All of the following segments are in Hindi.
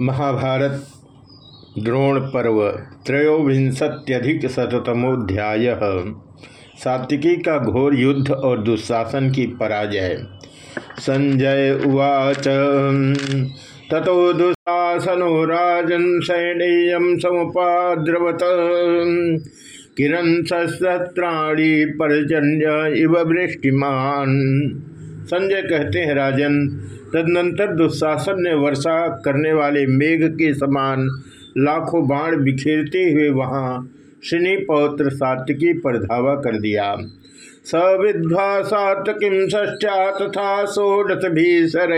महाभारत द्रोण पर्व, त्रयोविंशत्यधिक शतमोध्याय सात्विकी का घोर युद्ध और दुशासन की पराजय। संजय उवाच, ततो दुशासनो राजन सैनीय समुपाद्रवत। किरण सत्राणी परजन्य इव वृष्टिमान। संजय कहते हैं, राजन, तदनंतर दुशासन ने वर्षा करने वाले मेघ के समान लाखों बाण बिखेरते हुए वहाँ शनि पौत्र सातकी पर धावा कर दिया। स विध्वा सातकिम तथा सोडत भीसर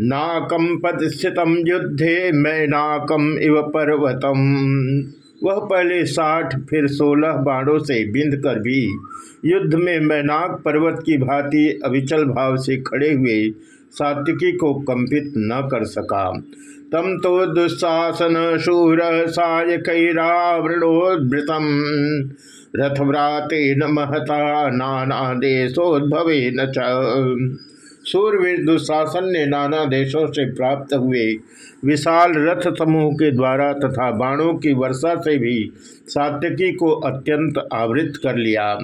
नाकम पदस्थितम युद्धे मैं नाकम इव पर्वतम। वह पहले साठ, फिर सोलह बाणों से बिंद कर भी युद्ध में मैनाक पर्वत की भांति अविचल भाव से खड़े हुए सात्विकी को कंपित न कर सका। तम तो दुस्साहसन शूर सायकैरावृणोद्भृतम रथव्राते न महता नाना देशोद्भव न सूरवीर दुशासन ने नाना देशों से प्राप्त हुए विशाल रथ समूह के द्वारा तथा बाणों की वर्षा से भी सात्यकी को अत्यंत आवृत कर लिया।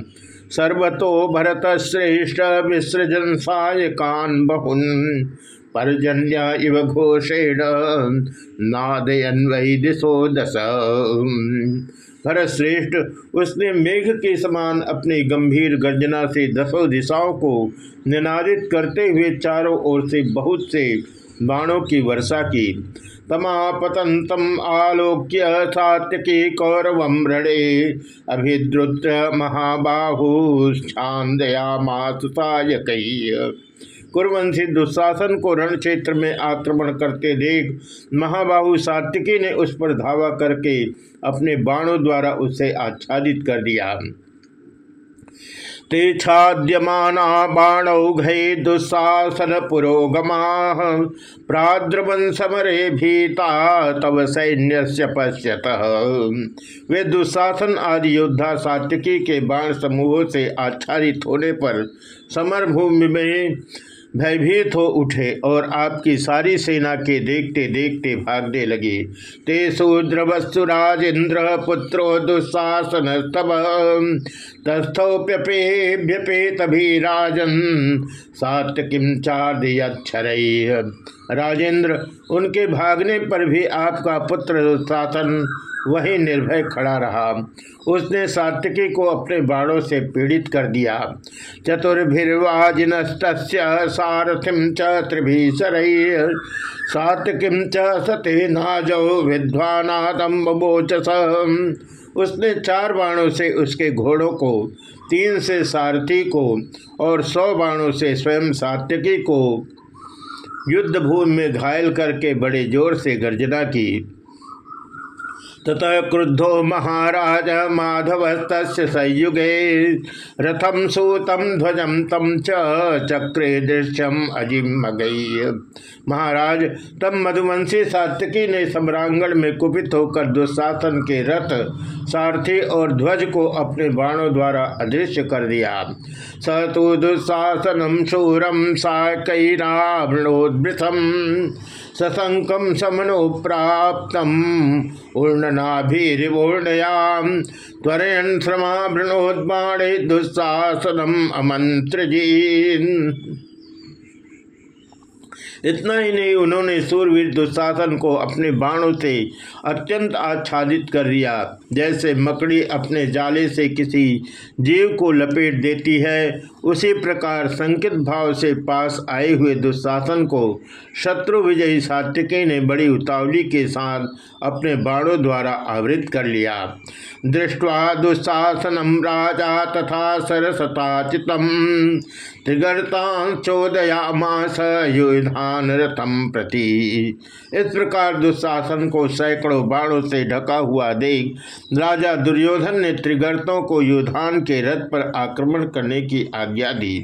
सर्वतो भरत श्रेष्ठ विसृजन सायकान बहुन, पर्जन्य इव घोषेण नादयन वही दिशो। दस भरत श्रेष्ठ उसने मेघ के समान अपनी गंभीर गर्जना से दसों दिशाओं को निनादित करते हुए चारों ओर से बहुत से बाणों की वर्षा की। तमापतंतम आलोक्य सात्यकी कौरव रणे, अभिद्रुत महाबाहुदयामासायक कुरवंशी दुशासन को रण क्षेत्र में आक्रमण करते देख महाबाहु सात्विकी ने उस पर धावा करके अपने बाणों द्वारा उसे आच्छादित कर दिया। ते छाद्यमाना बाणौघे दुस्साहसन पुरोगमा प्राद्रवन समरे भीता तव सैन्य पश्यत। वे दुशासन आदि योद्धा सात्यकी के बाण समूहों से आच्छादित होने पर समर भूमि में भयभीत हो उठे और आपकी सारी सेना के देखते देखते भागने लगे। ते शूद्रवस्तु राजेन्द्र पुत्रो दुशासन तब तस्थोप्यपेभ्यपेत भी राजन। सात किम चार्दक्षर राजेंद्र, उनके भागने पर भी आपका पुत्र दुशासन वही निर्भय खड़ा रहा। उसने सात्विकी को अपने बाणों से पीड़ित कर दिया। चतुर्भिर्वाजिन सारथिम च सात्विकीम च सते नाजो विद्वानादम उसने चार बाणों से उसके घोड़ों को, तीन से सारथी को और सौ बाणों से स्वयं सात्यकी को युद्ध भूमि में घायल करके बड़े ज़ोर से गर्जना की। ततः क्रुद्धो महाराज माधवस्त संयुगे रथम सूतम ध्वजम तम चक्रे दृश्यम अजिम महाराज, तब मधुवंशी सात्यकी ने सम्रांगण में कुपित होकर दुशासन के रथ, सारथी और ध्वज को अपने बाणों द्वारा अदृश्य कर दिया। स तो दुशासनम शूरम सा साकैरावृणोद्भृतम। सशंकम समनो उर्णनाभिवूर्णयाम ऊर्णनाभिवूर्णयाम श्रमा श्रमावृणोद्बाणे दुस्साहसनम अमंत्रजी इतना ही नहीं, उन्होंने सूरवीर दुशासन को अपने बाणों से अत्यंत आच्छादित कर दिया। जैसे मकड़ी अपने जाले से किसी जीव को लपेट देती है, उसी प्रकार संकित भाव से पास आए हुए दुशासन को शत्रु विजयी सात्विकी ने बड़ी उतावली के साथ अपने बाणों द्वारा आवृत कर लिया। दृष्टवा दुशासनम राजा तथा सरसताचित रथम प्रति। इस प्रकार दुशासन को सैकड़ों बाणों से ढका हुआ देख राजा दुर्योधन ने त्रिगर्तों को युधान के रथ पर आक्रमण करने की आज्ञा दी।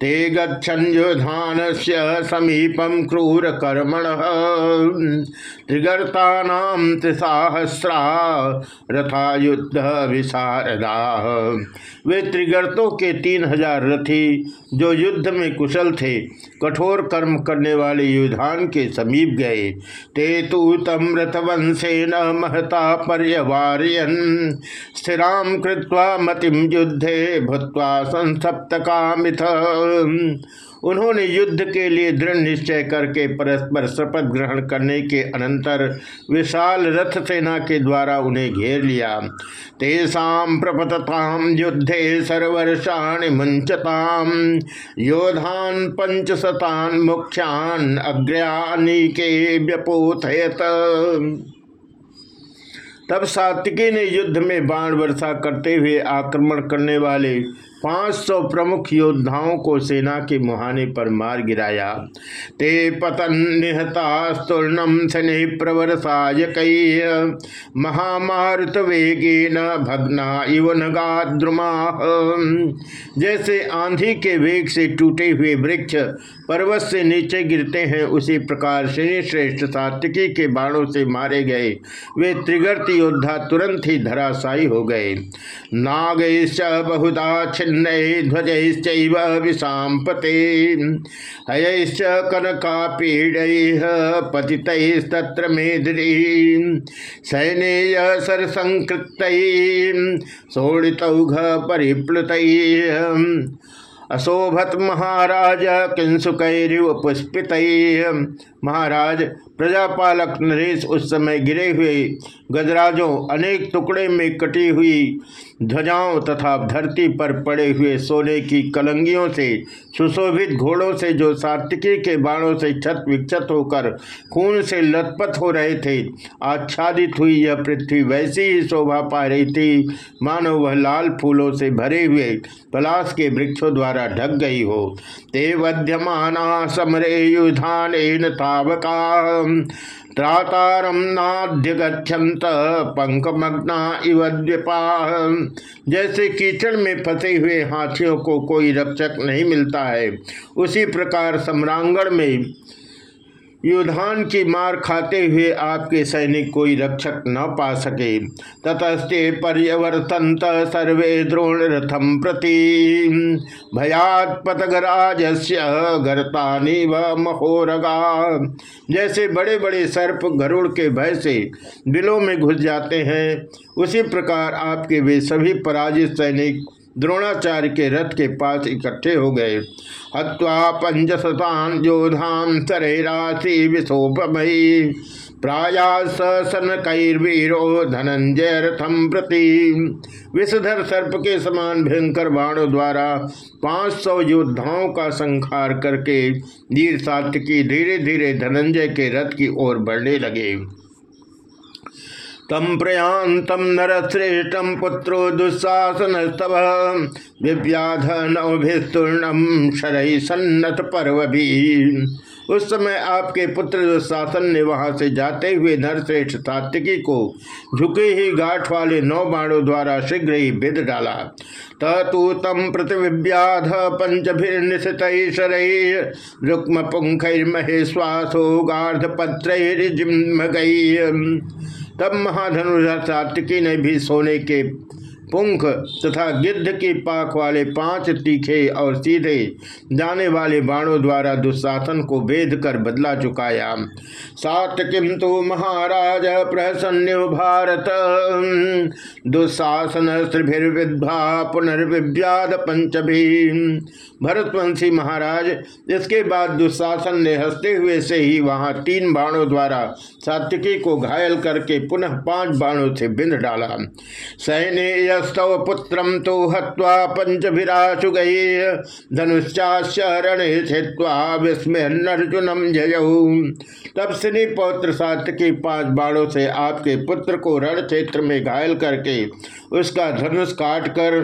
ते गुधान से समीपम क्रूर कर्मण। त्रिगर्ता त्रिसाहस्रा रथा युद्ध विशारदा वे त्रिगर्तों के तीन हज़ार रथी जो युद्ध में कुशल थे, कठोर कर्म करने वाले युधान के समीप गए। ते तो तम रथवंशे न महता पर्यवार्यन। स्थिराम कृत्वा मतिम युद्धे भूत संसप्त उन्होंने युद्ध के लिए दृढ़ निश्चय करके परस्पर शपथ ग्रहण करने के अनंतर विशाल रथ सेना के द्वारा उन्हें घेर लिया। तेषाम प्रपतताम युद्धे सर्वर्षाण मुंचताम योधान पंचशतान मुख्यान अग्रयानी के व्यपोथयत। तब सात्विकी ने युद्ध में बाण वर्षा करते हुए आक्रमण करने वाले पाँच सौ प्रमुख योद्धाओं को सेना के मुहाने पर मार गिराया। ते पतन निहतास्तूर्णम शनि प्रवरसाय महामारुत वेगे न भगना इव नगाद्रुमा जैसे आंधी के वेग से टूटे हुए वृक्ष पर्वत से नीचे गिरते हैं, उसी प्रकार शनि श्रेष्ठ सात्विकी के बाणों से मारे गए। वे त्रिगर्त योद्धा तुरंत ही धराशायी हो गए। नागेश बहुधा छिन्न ध्वज विषाम पते हयश्च कनका पीड़ पतित्र मेदरी सैनेय सरसंकृत सोड़ितौघ परिप्लुत अशोभत महाराज किंसुकैरिव पुष्पित महाराज, प्रजापालक नरेश उस समय गिरे हुए गजराजों अनेक टुकड़े में कटी हुई ध्वजाओं तथा धरती पर पड़े हुए सोने की कलंगियों से, सुशोभित घोड़ों से जो सात्विकी के बाणों से छत विक्षत होकर खून से लथपथ हो रहे थे, आच्छादित हुई यह पृथ्वी वैसी ही शोभा पा रही थी। मानो वह लाल फूलों से भरे हुए पलाश के वृक्षों द्वारा ढक गई हो। ते वध्यमाना समरे युधान तावका त्रातारम नाध्य गच्छन्त पंकमग्ना इव जैसे कीचड़ में फंसे हुए हाथियों को कोई रक्षक नहीं मिलता है, उसी प्रकार सम्रांगण में युधान की मार खाते हुए आपके सैनिक कोई रक्षक न पा सके। ततस्ते पर्यवर्तंत सर्वे द्रोण रथम प्रति। भयात पतगराज गर्तानी व महोरगा। जैसे बड़े बड़े सर्प गरुड़ के भय से बिलों में घुस जाते हैं, उसी प्रकार आपके वे सभी पराजित सैनिक द्रोणाचार्य के रथ के पास इकट्ठे हो गए। हत्वा पंचशतान योधान सरेराशि विशोभमयी। प्रायास सन कैर्वीरो धनंजय रथम प्रति। विषधर सर्प के समान भयंकर बाणों द्वारा पाँच सौ योद्धाओं का संहार करके वीर सात्विकी धीरे धीरे धनंजय के रथ की ओर बढ़ने लगे। तम प्रयांतम नरश्रेष्ठम पुत्रो दुस्साहसन स्तव विव्याध नवभिस्तूर्णम शरय सन्नत पर्व भी उस समय आपके पुत्र दुशासन ने वहाँ से जाते हुए नरश्रेष्ठ सात्विकी को झुके ही गाठ वाले नौ बाणों द्वारा शीघ्र ही बिद डाला। तू तम प्रतिव्याध पंचभिर्निशित रुक्म पुंखैर्महेश्वासो गार्ध पत्र तब महाधनुषा सात्विकी ने भी सोने के पुंख तथा गिद्ध की पाक वाले पाँच तीखे और सीधे जाने वाले बाणों द्वारा दुशासन को वेद कर बदला चुकाया। सात किंतु महाराज प्रसन्न भारत। दुशासन स्त्रिभिर्विद्भा पुनर्विव्याद पंचभी भरतवंशी महाराज, इसके बाद दुशासन ने हँसते हुए से ही वहाँ तीन बाणों द्वारा सात्विकी को घायल करके पुनः पाँच बाणों से बिंद डाला। सैन्य स्तव पुत्र तो हवा पंचभिराशु गए। धनुष्चारण छिवा विस्मयर्जुनम जयऊ तब श्री पौत्र सात के पाँच बाणों से आपके पुत्र को रण क्षेत्र में घायल करके उसका धनुष काट कर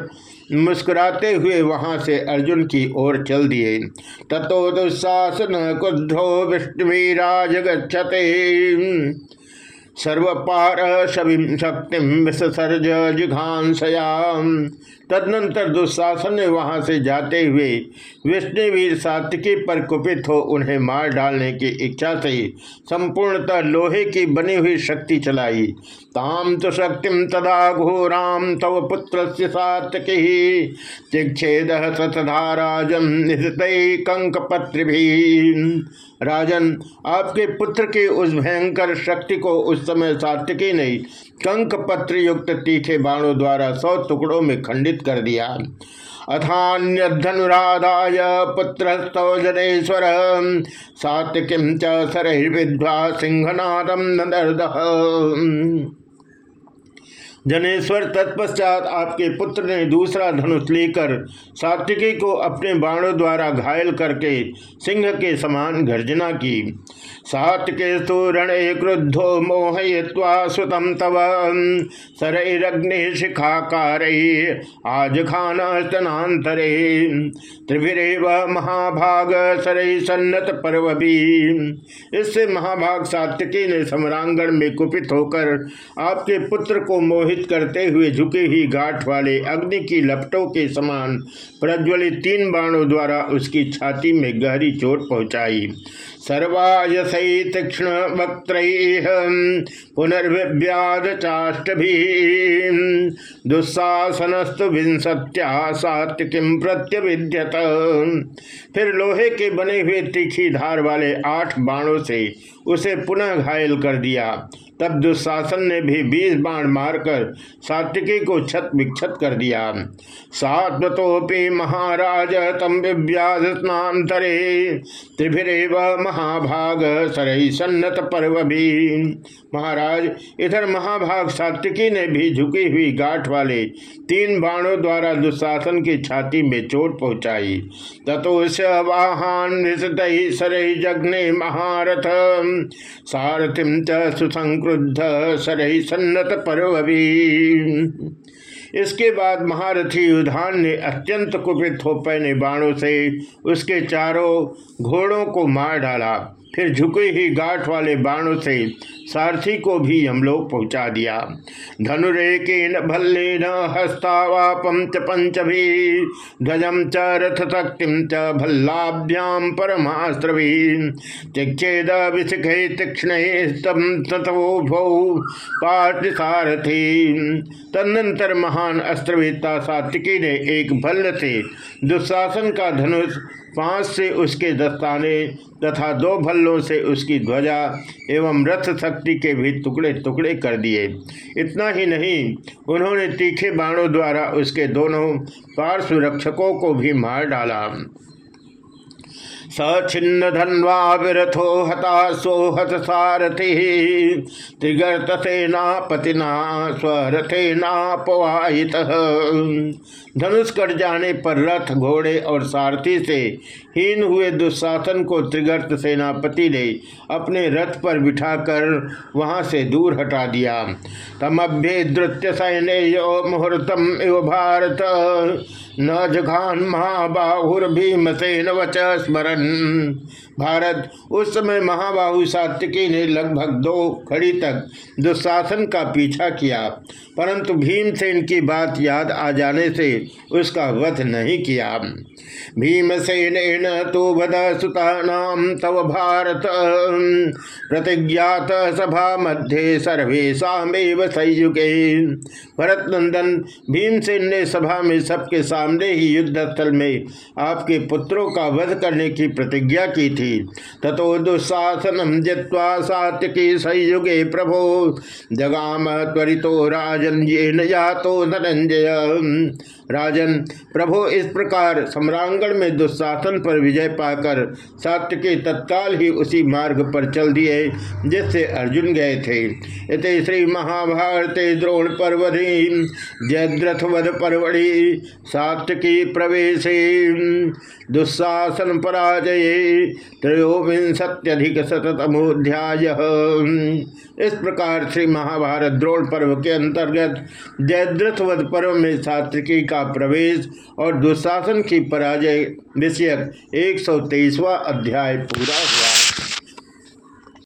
मुस्कुराते हुए वहाँ से अर्जुन की ओर चल दिए। ततो दुशासन क्रुद्धो विष्णुराज गच्छते सर्वपार शविम शक्ति विसर्ज जिघांसयाम तदनंतर दुशासन ने वहाँ से जाते हुए विष्णुवीर सात्विकी पर कुपित हो उन्हें मार डालने की इच्छा से संपूर्णतः लोहे की बनी हुई शक्ति चलाई। ताम तो शक्ति तदा घोराम तव पुत्र सात्विकी चिक्षेद सतधाराजन कंक पत्र राजन, आपके पुत्र की उस भयंकर शक्ति को उस समय सात्विकी ने कंक पत्र युक्त तीखे बाणों द्वारा सौ टुकड़ों में खंडित कर दिया। अथान्यधनुराधाय पुत्र जनेश्वर सात्विकीं च सरहिर्विद्वा सिंहनादम नदर्द। जनेश्वर तत्पश्चात आपके पुत्र ने दूसरा धनुष लेकर सात्विकी को अपने बाणों द्वारा घायल करके सिंह के समान गर्जना की। सात्के रण क्रुद्धो मोहय्वा सुतम तव। सरग्नि शिखाकार आज खाना स्तनातरे त्रिभिरेव महाभाग सरई सन्नत पर्व भी इससे महाभाग सात्विकी ने सम्रांगण में कुपित होकर आपके पुत्र को मोहित मोहित करते हुए झुके ही गाठ वाले अग्नि की लपटों के समान प्रज्वलित तीन बाणों द्वारा उसकी छाती में गहरी चोट पहुंचाई। सर्वायसई तीक्षण वक्त पुनर्व्याद चाष्ट भी दुस्साहसनस्तु विंसत्या सात्विकीम प्रत्यविद्यत? फिर लोहे के बने हुए तीखी धार वाले आठ बाणों से उसे पुनः घायल कर दिया। तब दुशासन ने भी बीस बाण मारकर सात्विकी को छत विक्षत कर दिया। सात्वतोपि महाराज तम विव्याध स्नातरे त्रिभिरेव महाभाग सरई सन्नत पर्व भी महाराज, इधर महाभाग सात्विकी ने भी झुकी हुई गाठ वाले तीन बाणों द्वारा दुशासन की छाती में चोट पहुंचाई। तथो वाहन सरई जगने महारथ सारथिम च सुसंक्रुद्ध ही सन्नत परवी। इसके बाद महारथी उधान ने अत्यंत कुपित हो पैने बाणों से उसके चारों घोड़ों को मार डाला। फिर झुके ही गाठ वाले बाणों से सारथी को भी हम लोग पहुँचा दिया। धनुरेकेन भल्ले न हस्तावापम च पंच भी ध्वजम च रथ शक्तिम च भल्लाभ्याम परमास्त्र भी चिक्षेद विशिखे तीक्षण पाठ सारथी तदनंतर महान अस्त्रवेता सात्विकी ने एक भल्ल से दुशासन का धनुष पाँच से उसके दस्ताने तथा दो भल्लों से उसकी ध्वजा एवं रथ शक्ति के भी टुकड़े टुकड़े कर दिए। इतना ही नहीं, उन्होंने तीखे बाणों द्वारा उसके दोनों पार्श्व रक्षकों को भी मार डाला। सछिन्न धन्वा विरथो हता सोहत सारथि, त्रिगर्त सेना पतिना स्वरथेना पवाहित धनुष कट जाने पर रथ, घोड़े और सारथी से हीन हुए दुशासन को त्रिगर्त सेनापति ने अपने रथ पर बिठाकर वहाँ से दूर हटा दिया। तमभ्य धृत्य सैन्य मुहूर्तम एव भारत। न जघान महाबाहुर भीमसेन वच स्मरण भारत, उस समय महाबाहु सात्विकी ने लगभग दो घड़ी तक दुशासन का पीछा किया, परंतु भीमसेन की बात याद आ जाने से उसका वध नहीं किया। भीमसेन तो वध सुता तव भारत प्रतिज्ञात सभा मध्य सर्वेशा संयुगे। भरत नंदन भीमसेन ने सभा में सबके सामने ही युद्ध स्थल में आपके पुत्रों का वध करने की प्रतिज्ञा की थी। ततो दुशासन जित्वा सात्विकी संयुगे प्रभो, जगाम त्वरितो राजन ये तो धनंजय। राजन, प्रभु, इस प्रकार सम्रांगण में दुशासन पर विजय पाकर सात्विकी तत्काल ही उसी मार्ग पर चल दिए, जिससे अर्जुन गए थे। इत श्री महाभारत द्रोण पर्वधि जयद्रथ वध परवड़ी सात्विकी प्रवेश दुस्साहसन पराजय त्रयोविंशत्यधिक शतमोध्याय इस प्रकार श्री महाभारत द्रोण पर्व के अंतर्गत जयद्रथ वध पर्व में सात्विकी का प्रवेश और दुशासन की पराजय विषयक एक अध्याय पूरा हुआ।